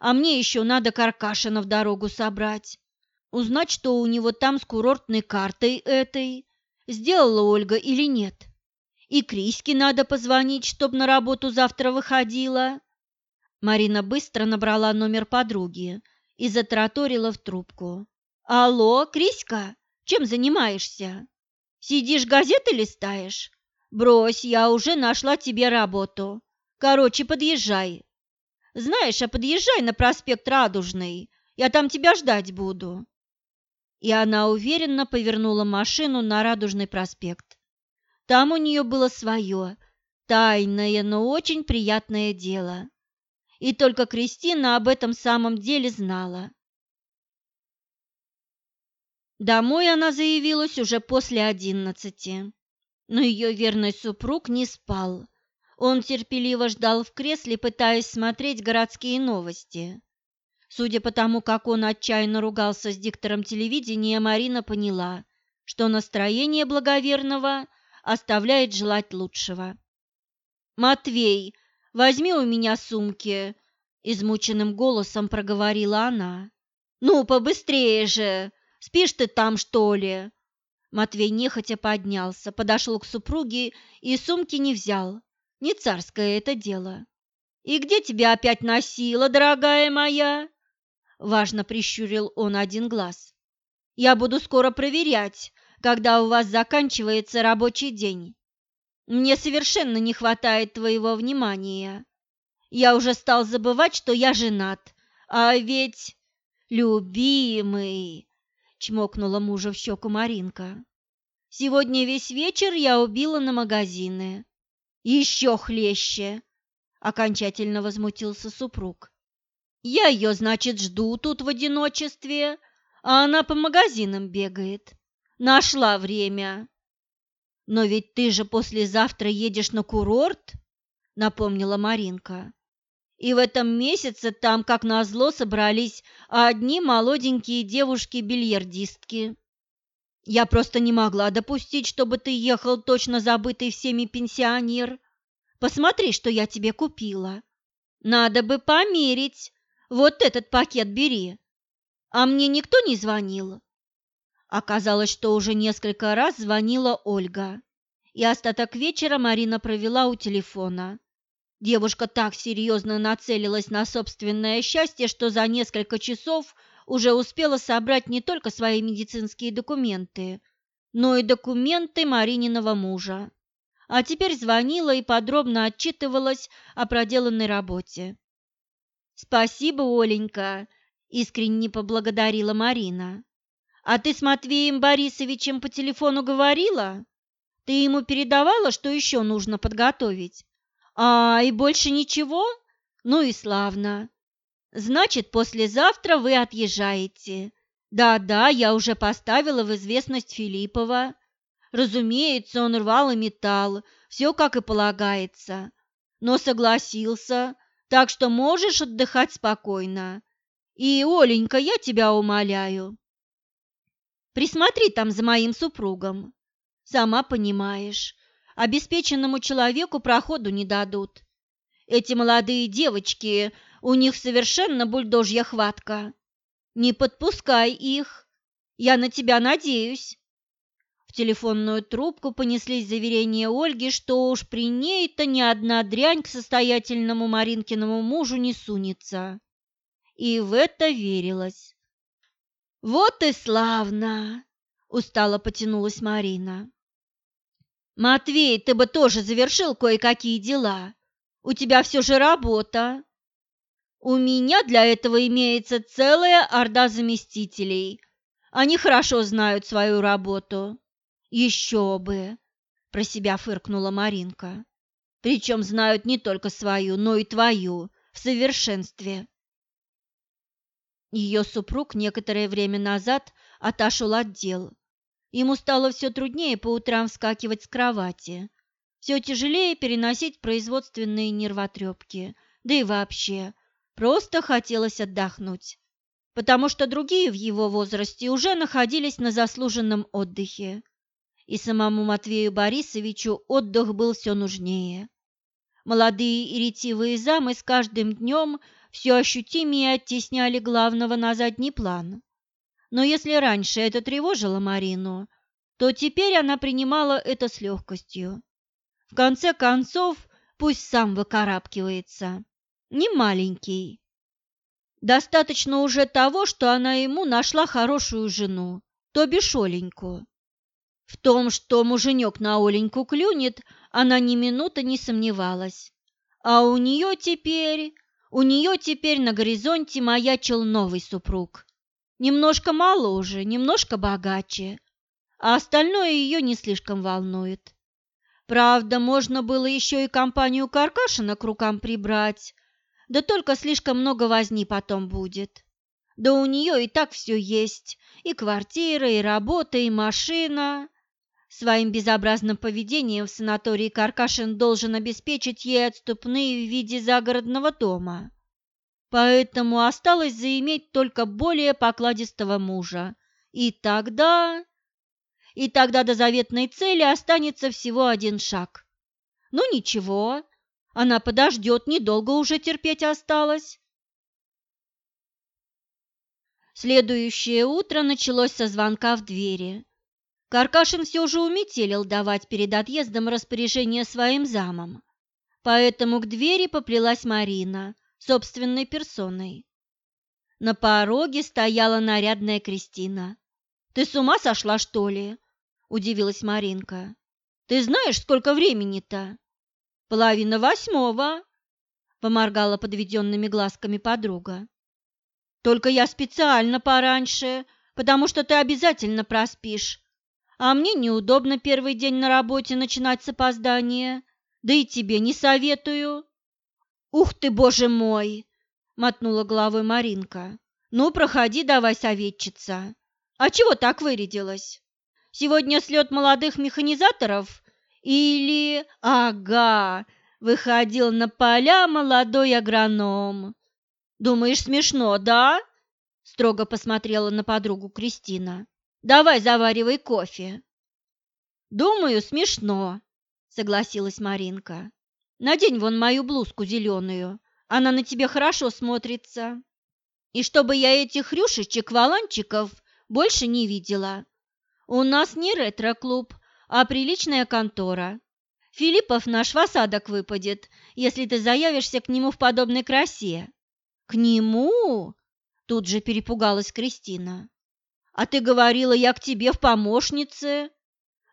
А мне еще надо Каркашина в дорогу собрать. Узнать, что у него там с курортной картой этой. Сделала Ольга или нет. И Криське надо позвонить, чтоб на работу завтра выходила. Марина быстро набрала номер подруги и затраторила в трубку. «Алло, Криська, чем занимаешься? Сидишь, газеты листаешь? Брось, я уже нашла тебе работу. Короче, подъезжай. Знаешь, а подъезжай на проспект Радужный. Я там тебя ждать буду. И она уверенно повернула машину на Радужный проспект. Там у нее было свое, тайное, но очень приятное дело. И только Кристина об этом самом деле знала. Домой она заявилась уже после одиннадцати, но ее верный супруг не спал он терпеливо ждал в кресле, пытаясь смотреть городские новости. Судя по тому, как он отчаянно ругался с диктором телевидения, Марина поняла, что настроение благоверного оставляет желать лучшего. «Матвей, возьми у меня сумки», – измученным голосом проговорила она. «Ну, побыстрее же! Спишь ты там, что ли?» Матвей нехотя поднялся, подошел к супруге и сумки не взял. Не царское это дело. И где тебя опять носила, дорогая моя? Важно прищурил он один глаз. Я буду скоро проверять, когда у вас заканчивается рабочий день. Мне совершенно не хватает твоего внимания. Я уже стал забывать, что я женат, а ведь... Любимый, чмокнула мужа в щеку Маринка. Сегодня весь вечер я убила на магазины. Еще хлеще, окончательно возмутился супруг. Я ее, значит, жду тут в одиночестве, а она по магазинам бегает. Нашла время. Но ведь ты же послезавтра едешь на курорт, напомнила Маринка. И в этом месяце там, как назло, собрались одни молоденькие девушки-бильярдистки. Я просто не могла допустить, чтобы ты ехал точно забытый всеми пенсионер. Посмотри, что я тебе купила. Надо бы померить. Вот этот пакет бери. А мне никто не звонил. Оказалось, что уже несколько раз звонила Ольга. И остаток вечера Марина провела у телефона. Девушка так серьезно нацелилась на собственное счастье, что за несколько часов уже успела собрать не только свои медицинские документы, но и документы Марининого мужа. А теперь звонила и подробно отчитывалась о проделанной работе. «Спасибо, Оленька», – искренне поблагодарила Марина. «А ты с Матвеем Борисовичем по телефону говорила? Ты ему передавала, что еще нужно подготовить? А, и больше ничего? Ну и славно. Значит, послезавтра вы отъезжаете. Да-да, я уже поставила в известность Филиппова. Разумеется, он рвал и металл, все как и полагается. Но согласился, так что можешь отдыхать спокойно. И, Оленька, я тебя умоляю, присмотри там за моим супругом. Сама понимаешь, обеспеченному человеку проходу не дадут. Эти молодые девочки, у них совершенно бульдожья хватка. Не подпускай их. Я на тебя надеюсь. Телефонную трубку понеслись заверения Ольги, что уж при ней-то ни одна дрянь к состоятельному Маринкиному мужу не сунется. И в это верилось. «Вот и славно!» – устало потянулась Марина. «Матвей, ты бы тоже завершил кое-какие дела. У тебя все же работа. У меня для этого имеется целая орда заместителей. Они хорошо знают свою работу». «Еще бы!» – про себя фыркнула Маринка. «Причем знают не только свою, но и твою в совершенстве». Ее супруг некоторое время назад отошел от дел. Ему стало все труднее по утрам вскакивать с кровати, все тяжелее переносить производственные нервотрепки, да и вообще, просто хотелось отдохнуть, потому что другие в его возрасте уже находились на заслуженном отдыхе, и самому Матвею Борисовичу отдых был все нужнее. Молодые и ретивые замы с каждым днем все ощутимее оттесняли главного на задний план. Но если раньше это тревожило Марину, то теперь она принимала это с легкостью. В конце концов, пусть сам выкарабкивается. Не маленький. Достаточно уже того, что она ему нашла хорошую жену, то бишь Оленьку. В том, что муженек на Оленьку клюнет, она ни минуты не сомневалась. А у нее теперь, у нее теперь на горизонте маячил новый супруг. Немножко моложе, немножко богаче, а остальное ее не слишком волнует. Правда, можно было еще и компанию Каркашина к рукам прибрать, да только слишком много возни потом будет. Да у нее и так все есть, и квартира, и работа, и машина. Своим безобразным поведением в санатории Каркашин должен обеспечить ей отступные в виде загородного дома. Поэтому осталось заиметь только более покладистого мужа. И тогда... И тогда до заветной цели останется всего один шаг. Ну ничего, она подождет, недолго уже терпеть осталось. Следующее утро началось со звонка в двери. Каркашин все же уметелил давать перед отъездом распоряжение своим замам. Поэтому к двери поплелась Марина – собственной персоной. На пороге стояла нарядная Кристина. «Ты с ума сошла, что ли?» – удивилась Маринка. «Ты знаешь, сколько времени-то?» «Половина восьмого», – поморгала подведенными глазками подруга. «Только я специально пораньше, потому что ты обязательно проспишь. А мне неудобно первый день на работе начинать с опоздания, да и тебе не советую». «Ух ты, боже мой!» – мотнула головой Маринка. «Ну, проходи давай, советчица. А чего так вырядилась? Сегодня слет молодых механизаторов? Или... Ага, выходил на поля молодой агроном. Думаешь, смешно, да?» Строго посмотрела на подругу Кристина. «Давай заваривай кофе». «Думаю, смешно», — согласилась Маринка. Надень вон мою блузку зеленую, она на тебе хорошо смотрится. И чтобы я этих рюшечек-валанчиков больше не видела. У нас не ретро-клуб, а приличная контора. Филиппов наш в осадок выпадет, если ты заявишься к нему в подобной красе. К нему? Тут же перепугалась Кристина. А ты говорила, я к тебе в помощнице.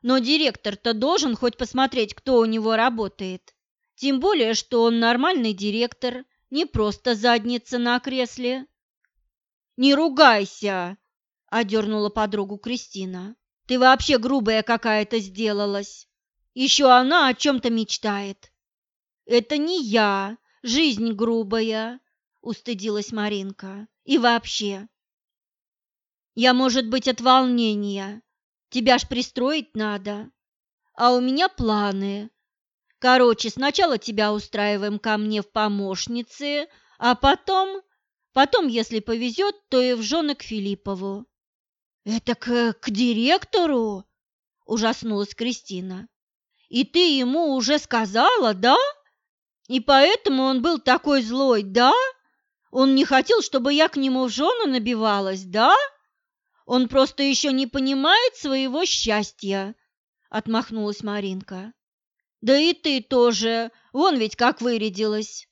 Но директор-то должен хоть посмотреть, кто у него работает. Тем более, что он нормальный директор, не просто задница на кресле. «Не ругайся!» – одернула подругу Кристина. «Ты вообще грубая какая-то сделалась. Еще она о чем-то мечтает». «Это не я, жизнь грубая», – устыдилась Маринка. «И вообще...» «Я, может быть, от волнения. Тебя ж пристроить надо. А у меня планы, Короче, сначала тебя устраиваем ко мне в помощнице, а потом, потом, если повезет, то и в жены к Филиппову». «Это к, к директору?» ужаснулась Кристина. И ты ему уже сказала, да? И поэтому он был такой злой, да? Он не хотел, чтобы я к нему в жены набивалась, да? Он просто еще не понимает своего счастья, отмахнулась Маринка. Да и ты тоже, вон ведь как вырядилась.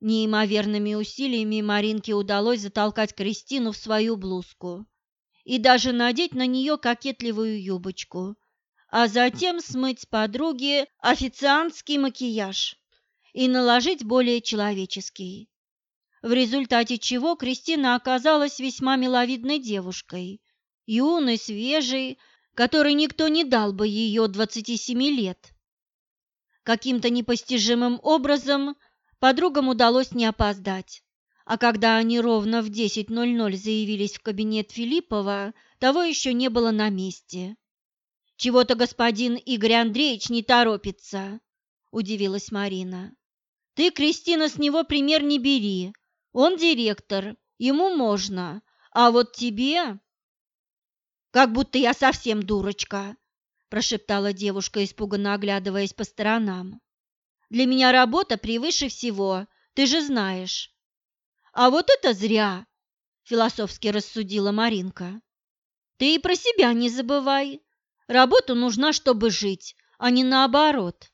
Неимоверными усилиями Маринке удалось затолкать Кристину в свою блузку и даже надеть на нее кокетливую юбочку, а затем смыть с подруги официантский макияж и наложить более человеческий. В результате чего Кристина оказалась весьма миловидной девушкой, юной, свежей, которой никто не дал бы ее 27 лет. Каким-то непостижимым образом подругам удалось не опоздать, а когда они ровно в 10.00 заявились в кабинет Филиппова, того еще не было на месте. «Чего-то господин Игорь Андреевич не торопится», – удивилась Марина. «Ты, Кристина, с него пример не бери. Он директор, ему можно, а вот тебе...» «Как будто я совсем дурочка», – прошептала девушка, испуганно оглядываясь по сторонам. «Для меня работа превыше всего, ты же знаешь». «А вот это зря!» – философски рассудила Маринка. «Ты и про себя не забывай. Работа нужна, чтобы жить, а не наоборот.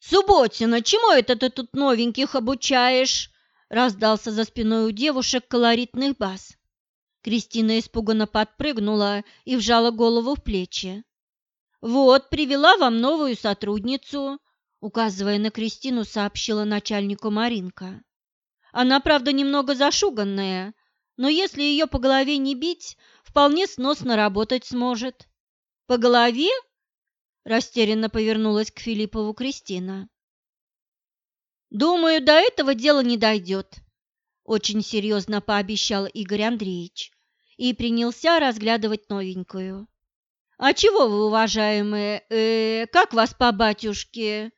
«Субботина, чему это ты тут новеньких обучаешь?» Раздался за спиной у девушек колоритный бас. Кристина испуганно подпрыгнула и вжала голову в плечи. «Вот, привела вам новую сотрудницу», указывая на Кристину, сообщила начальнику Маринка. «Она, правда, немного зашуганная, но если ее по голове не бить, вполне сносно работать сможет». По голове? Растерянно повернулась к Филиппову Кристина. Думаю, до этого дело не дойдет, очень серьезно пообещал Игорь Андреевич и принялся разглядывать новенькую. А чего вы, уважаемые, э, как вас по батюшке?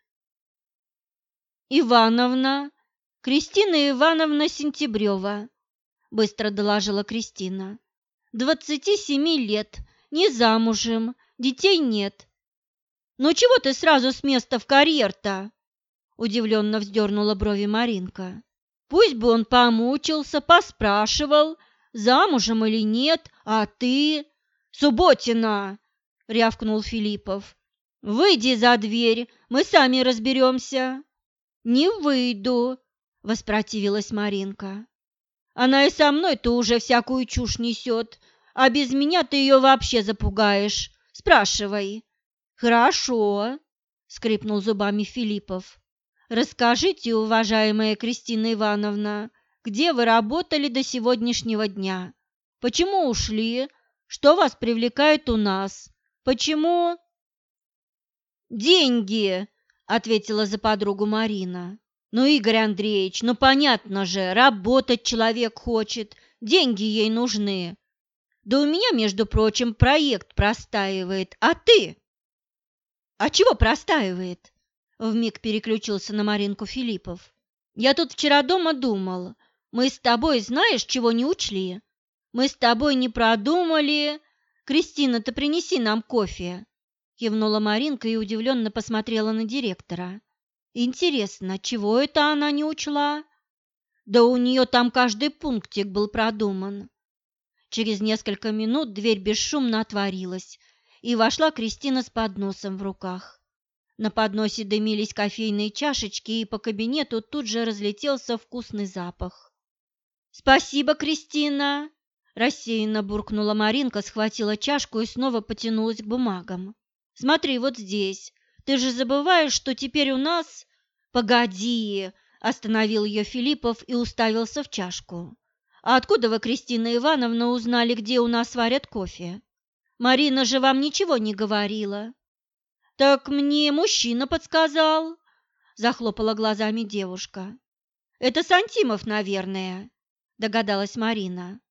Ивановна, Кристина Ивановна Сентябрева, быстро доложила Кристина. Двадцати семи лет, не замужем, детей нет. Ну чего ты сразу с места в карьер-то? Удивленно вздернула брови Маринка. Пусть бы он помучился, поспрашивал, замужем или нет, а ты... Субботина! рявкнул Филиппов. Выйди за дверь, мы сами разберемся. Не выйду, воспротивилась Маринка. Она и со мной-то уже всякую чушь несет, а без меня ты ее вообще запугаешь. Спрашивай. Хорошо, скрипнул зубами Филиппов. Расскажите, уважаемая Кристина Ивановна, где вы работали до сегодняшнего дня? Почему ушли? Что вас привлекает у нас? Почему? Деньги, ответила за подругу Марина. Ну, Игорь Андреевич, ну понятно же, работать человек хочет, деньги ей нужны. Да у меня, между прочим, проект простаивает, а ты? А чего простаивает? Вмиг переключился на Маринку Филиппов. Я тут вчера дома думал, мы с тобой знаешь, чего не учли? Мы с тобой не продумали. Кристина, ты принеси нам кофе. Кивнула Маринка и удивленно посмотрела на директора. Интересно, чего это она не учла? Да у нее там каждый пунктик был продуман. Через несколько минут дверь бесшумно отворилась, и вошла Кристина с подносом в руках. На подносе дымились кофейные чашечки, и по кабинету тут же разлетелся вкусный запах. «Спасибо, Кристина!» Рассеянно буркнула Маринка, схватила чашку и снова потянулась к бумагам. «Смотри, вот здесь. Ты же забываешь, что теперь у нас...» «Погоди!» – остановил ее Филиппов и уставился в чашку. А откуда вы, Кристина Ивановна, узнали, где у нас варят кофе? Марина же вам ничего не говорила. Так мне мужчина подсказал, захлопала глазами девушка. Это Сантимов, наверное, догадалась Марина.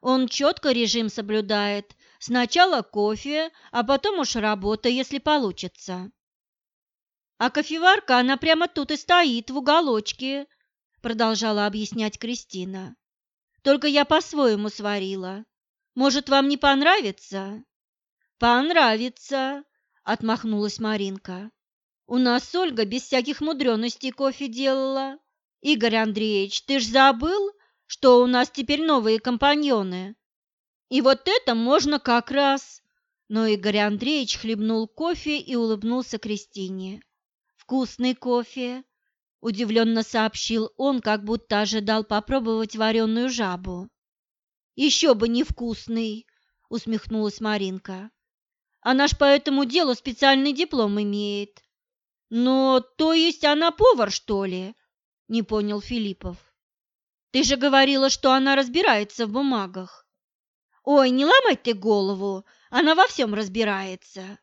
Он четко режим соблюдает. Сначала кофе, а потом уж работа, если получится. А кофеварка, она прямо тут и стоит, в уголочке, продолжала объяснять Кристина. Только я по-своему сварила. Может, вам не понравится? Понравится, отмахнулась Маринка. У нас Ольга без всяких мудрёностей кофе делала. Игорь Андреевич, ты ж забыл, что у нас теперь новые компаньоны? И вот это можно как раз. Но Игорь Андреевич хлебнул кофе и улыбнулся Кристине. Вкусный кофе, удивленно сообщил он, как будто ожидал попробовать вареную жабу. Еще бы невкусный, усмехнулась Маринка. Она ж по этому делу специальный диплом имеет. Но, то есть она повар, что ли? Не понял Филиппов. Ты же говорила, что она разбирается в бумагах. Ой, не ломай ты голову, она во всем разбирается.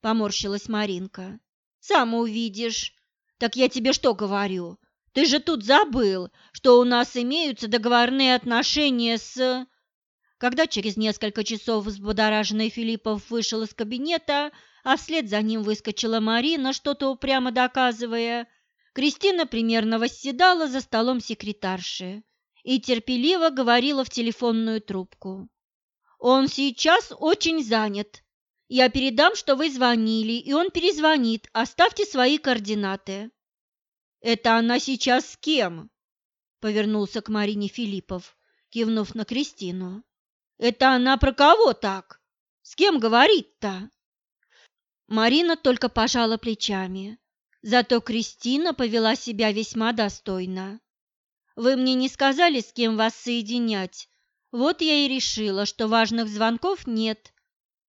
Поморщилась Маринка. Сам увидишь. Так я тебе что говорю? Ты же тут забыл, что у нас имеются договорные отношения с... Когда через несколько часов взбудораженный Филиппов вышел из кабинета, а вслед за ним выскочила Марина, что-то упрямо доказывая, Кристина примерно восседала за столом секретарши и терпеливо говорила в телефонную трубку. «Он сейчас очень занят. Я передам, что вы звонили, и он перезвонит. Оставьте свои координаты». «Это она сейчас с кем?» – повернулся к Марине Филиппов, кивнув на Кристину. Это она про кого так? С кем говорит-то? Марина только пожала плечами. Зато Кристина повела себя весьма достойно. Вы мне не сказали, с кем вас соединять. Вот я и решила, что важных звонков нет.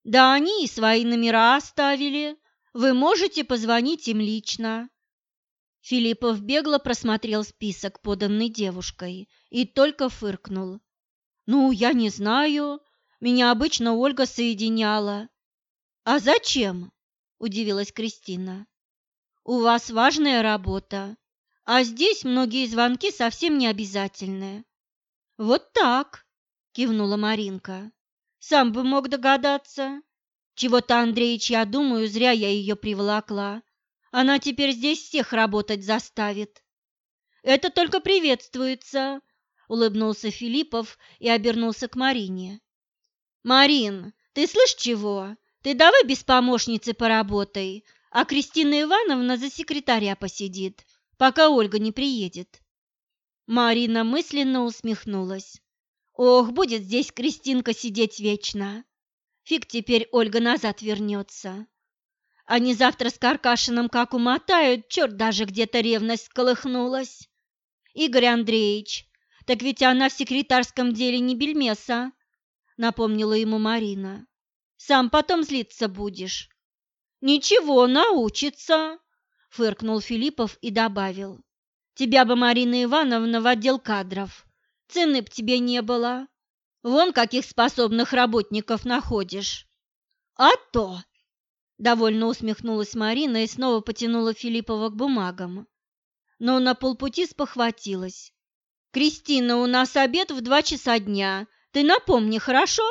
Да они и свои номера оставили. Вы можете позвонить им лично. Филиппов бегло просмотрел список, поданный девушкой, и только фыркнул. «Ну, я не знаю. Меня обычно Ольга соединяла». «А зачем?» – удивилась Кристина. «У вас важная работа, а здесь многие звонки совсем не обязательные». «Вот так», – кивнула Маринка. «Сам бы мог догадаться. Чего-то, Андреич, я думаю, зря я ее приволокла. Она теперь здесь всех работать заставит». «Это только приветствуется», улыбнулся Филиппов и обернулся к Марине. Марин, ты слышь чего? Ты давай без помощницы поработай, а Кристина Ивановна за секретаря посидит, пока Ольга не приедет. Марина мысленно усмехнулась. Ох, будет здесь Кристинка сидеть вечно. Фиг теперь Ольга назад вернется. Они завтра с Каркашиным как умотают, черт даже где-то ревность колыхнулась. Игорь Андреевич, так ведь она в секретарском деле не бельмеса, напомнила ему Марина. Сам потом злиться будешь. Ничего, научится, фыркнул Филиппов и добавил. Тебя бы, Марина Ивановна, в отдел кадров. Цены б тебе не было. Вон каких способных работников находишь. А то! Довольно усмехнулась Марина и снова потянула Филиппова к бумагам. Но на полпути спохватилась. «Кристина, у нас обед в два часа дня. Ты напомни, хорошо?»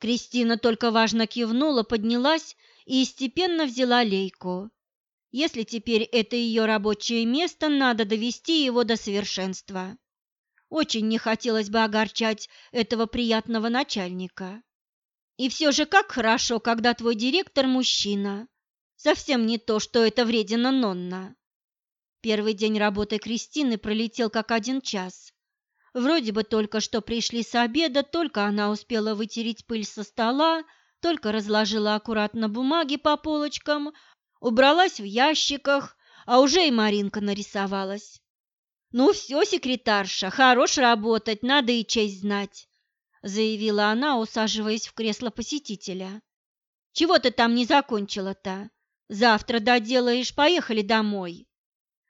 Кристина только важно кивнула, поднялась и степенно взяла лейку. Если теперь это ее рабочее место, надо довести его до совершенства. Очень не хотелось бы огорчать этого приятного начальника. И все же как хорошо, когда твой директор мужчина. Совсем не то, что это вредина Нонна. Первый день работы Кристины пролетел как один час. Вроде бы только что пришли с обеда, только она успела вытереть пыль со стола, только разложила аккуратно бумаги по полочкам, убралась в ящиках, а уже и Маринка нарисовалась. «Ну все, секретарша, хорош работать, надо и честь знать», заявила она, усаживаясь в кресло посетителя. «Чего ты там не закончила-то? Завтра доделаешь, поехали домой».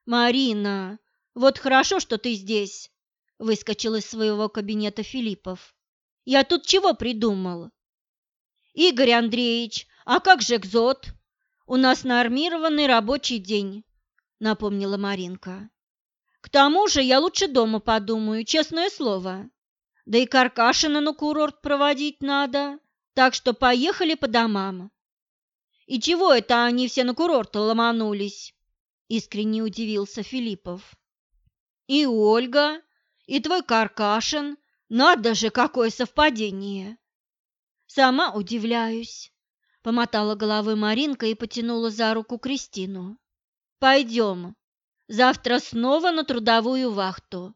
«Марина, вот хорошо, что ты здесь!» – выскочил из своего кабинета Филиппов. «Я тут чего придумал?» «Игорь Андреевич, а как же экзот? У нас нормированный рабочий день», – напомнила Маринка. «К тому же я лучше дома подумаю, честное слово. Да и Каркашина на курорт проводить надо, так что поехали по домам». «И чего это они все на курорт ломанулись?» Искренне удивился Филиппов. И Ольга, и твой Каркашин, надо же, какое совпадение. Сама удивляюсь. Помотала головой Маринка и потянула за руку Кристину. Пойдем. Завтра снова на трудовую вахту.